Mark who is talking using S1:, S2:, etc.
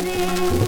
S1: Maria.